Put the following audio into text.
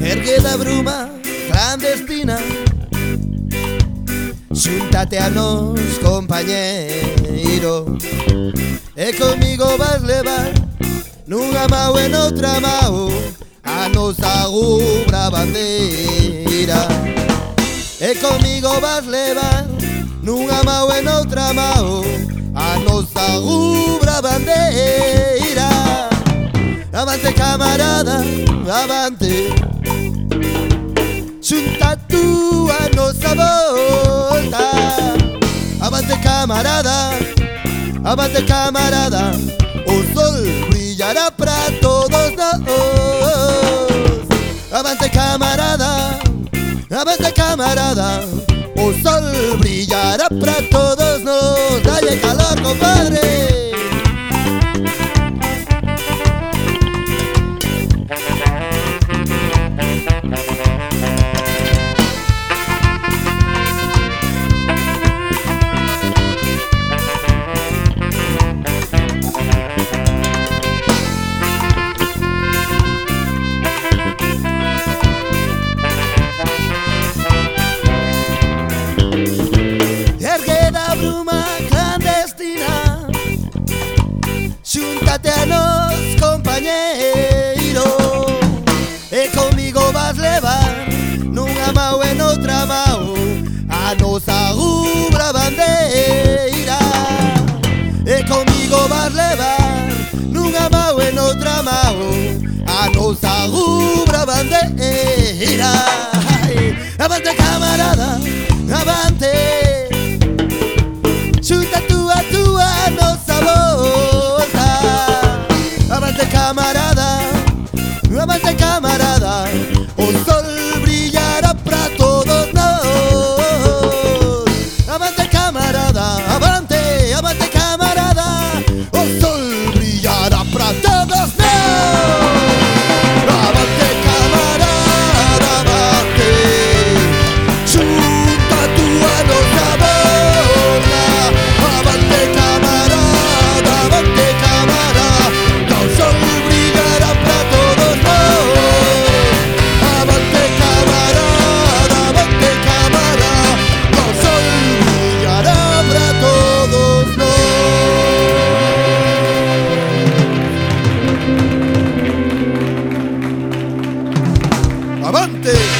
Ergue da bruma clandestina. Xúntate a nos compañeiro E comigo vas levar Nunha mao e noutra mao A nosa rubra bandeira E comigo vas levar Nunha mao e noutra mao A nosa rubra bandeira Avante camarada, avante Xunta tú a nosa volta Avante camarada, avante camarada. O sol brillará para todos nós Avante camarada, avante camarada. O sol brillará para todos Xúntate a nos, compañeiro E comigo vas levar Nunha mao e noutra mao A nosa rubra bandeira E comigo vas levar Nunha mao e noutra mao A nosa rubra bandeira camarada, amante camarada, oh, day.